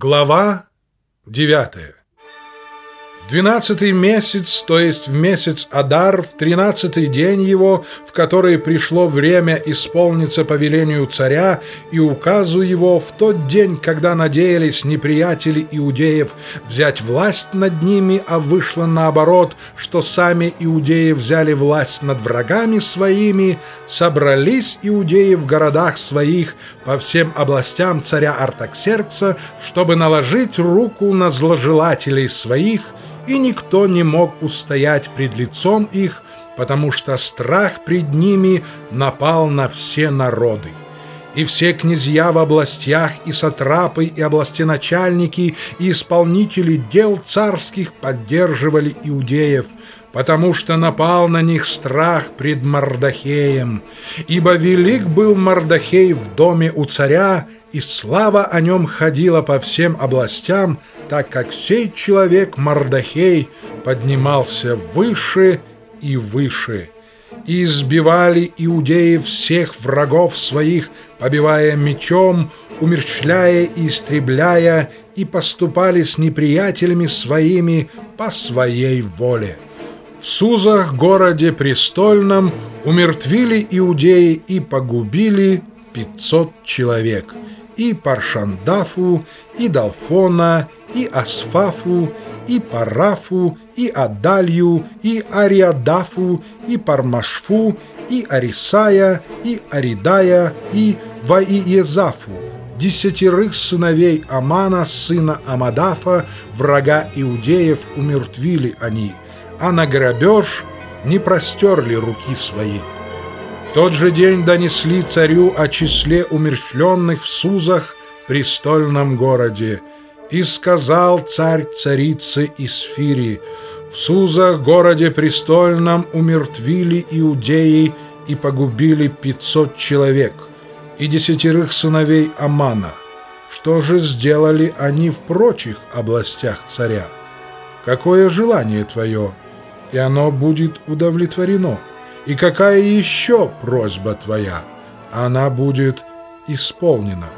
Глава 9 В двенадцатый месяц, то есть в месяц Адар, в тринадцатый день его, в который пришло время исполниться повелению царя и указу его, в тот день, когда надеялись неприятели иудеев взять власть над ними, а вышло наоборот, что сами иудеи взяли власть над врагами своими, собрались иудеи в городах своих по всем областям царя Артаксеркса, чтобы наложить руку на зложелателей своих, и никто не мог устоять пред лицом их, потому что страх пред ними напал на все народы. И все князья в областях, и сатрапы, и областеначальники, и исполнители дел царских поддерживали иудеев, потому что напал на них страх пред Мардахеем. Ибо велик был Мардахей в доме у царя, и слава о нем ходила по всем областям, так как сей человек Мардахей поднимался выше и выше. И избивали иудеи всех врагов своих, побивая мечом, умерщвляя и истребляя, и поступали с неприятелями своими по своей воле. В Сузах, городе престольном, умертвили иудеи и погубили пятьсот человек – и Паршандафу, и Далфона, и Асфафу, и Парафу, и Адалью, и Ариадафу, и Пармашфу, и Арисая, и Аридая, и Ваиезафу, десятерых сыновей Амана, сына Амадафа, врага иудеев, умертвили они, а на грабеж не простерли руки свои. Тот же день донесли царю о числе умерщвленных в Сузах, престольном городе, и сказал царь царице Исфири, в Сузах, городе престольном, умертвили иудеи и погубили пятьсот человек, и десятерых сыновей Амана. Что же сделали они в прочих областях царя? Какое желание твое, и оно будет удовлетворено?» И какая еще просьба твоя? Она будет исполнена.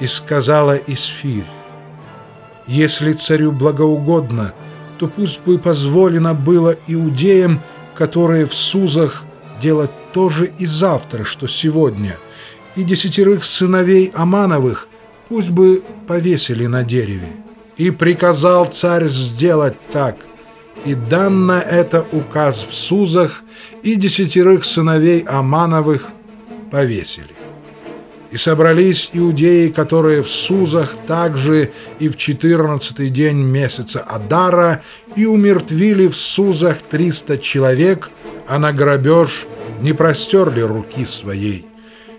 И сказала Исфирь, если царю благоугодно, то пусть бы позволено было иудеям, которые в Сузах, делать то же и завтра, что сегодня, и десятерых сыновей Амановых пусть бы повесили на дереве. И приказал царь сделать так – и дан на это указ в Сузах, и десятерых сыновей Амановых повесили. И собрались иудеи, которые в Сузах также и в четырнадцатый день месяца Адара, и умертвили в Сузах триста человек, а на грабеж не простерли руки своей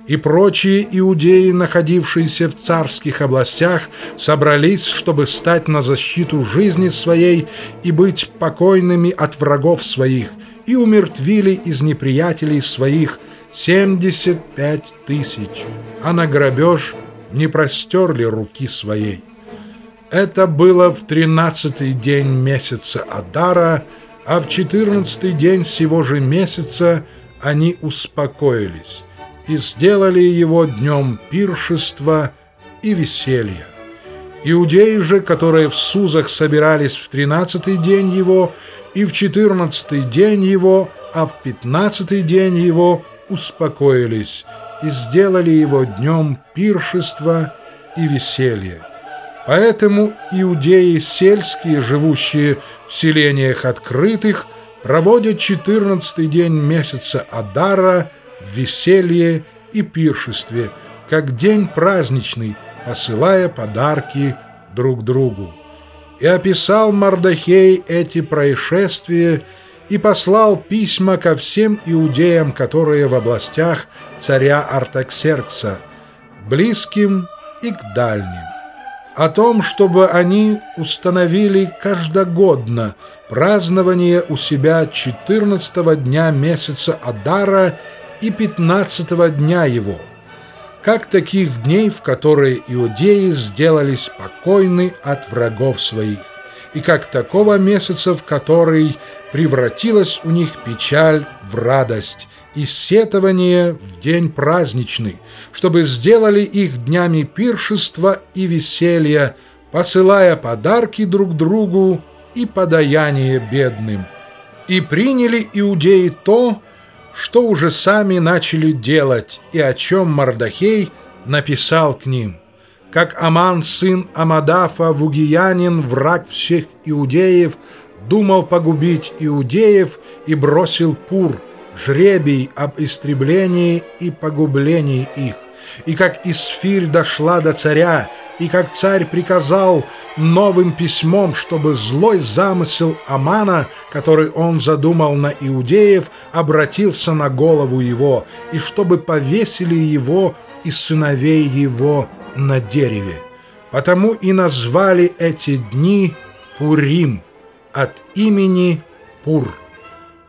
и прочие иудеи, находившиеся в царских областях, собрались, чтобы стать на защиту жизни своей и быть покойными от врагов своих, и умертвили из неприятелей своих 75 тысяч, а на грабеж не простерли руки своей. Это было в тринадцатый день месяца Адара, а в четырнадцатый день сего же месяца они успокоились и сделали его днем пиршества и веселья. Иудеи же, которые в Сузах собирались в тринадцатый день его и в четырнадцатый день его, а в пятнадцатый день его успокоились и сделали его днем пиршества и веселья. Поэтому иудеи сельские, живущие в селениях открытых, проводят четырнадцатый день месяца Адара – веселье и пиршестве, как день праздничный, посылая подарки друг другу. И описал Мардахей эти происшествия и послал письма ко всем иудеям, которые в областях царя Артаксеркса, близким и к дальним, о том, чтобы они установили каждогодно празднование у себя 14 дня месяца Адара и пятнадцатого дня его, как таких дней, в которые иудеи сделались покойны от врагов своих, и как такого месяца, в который превратилась у них печаль в радость, и сетование в день праздничный, чтобы сделали их днями пиршества и веселья, посылая подарки друг другу и подаяние бедным. И приняли иудеи то, что уже сами начали делать, и о чем Мардахей написал к ним. Как Аман, сын Амадафа, вугиянин, враг всех иудеев, думал погубить иудеев и бросил пур, жребий об истреблении и погублении их. И как Исфирь дошла до царя, и как царь приказал новым письмом, чтобы злой замысел Амана, который он задумал на иудеев, обратился на голову его, и чтобы повесили его и сыновей его на дереве. Потому и назвали эти дни Пурим от имени Пур.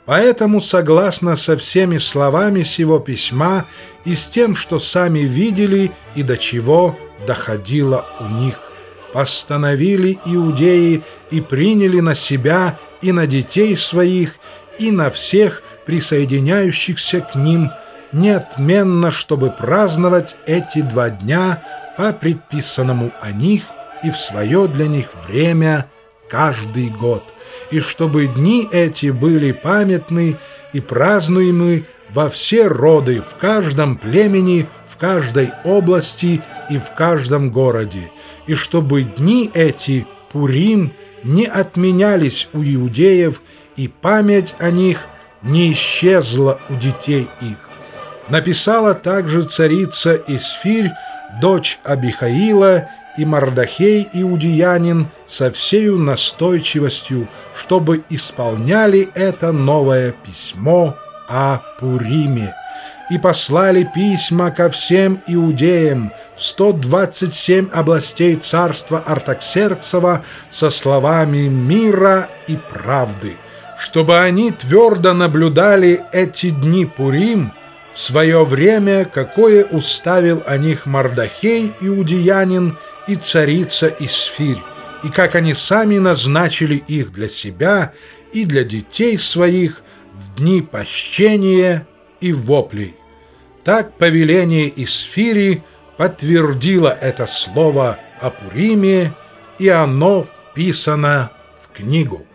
Поэтому, согласно со всеми словами сего письма и с тем, что сами видели и до чего доходило у них, постановили иудеи и приняли на себя и на детей своих, и на всех присоединяющихся к ним, неотменно, чтобы праздновать эти два дня по предписанному о них и в свое для них время каждый год и чтобы дни эти были памятны и празднуемы во все роды, в каждом племени, в каждой области и в каждом городе, и чтобы дни эти, Пурим, не отменялись у иудеев, и память о них не исчезла у детей их. Написала также царица Исфирь, дочь Абихаила, и Мардахей иудеянин со всею настойчивостью, чтобы исполняли это новое письмо о Пуриме, и послали письма ко всем иудеям в 127 областей царства Артаксерксова со словами мира и правды, чтобы они твердо наблюдали эти дни Пурим в свое время, какое уставил о них Мардахей иудеянин и царица Исфирь, и как они сами назначили их для себя и для детей своих в дни пощения и воплей. Так повеление Исфири подтвердило это слово о Пуриме, и оно вписано в книгу.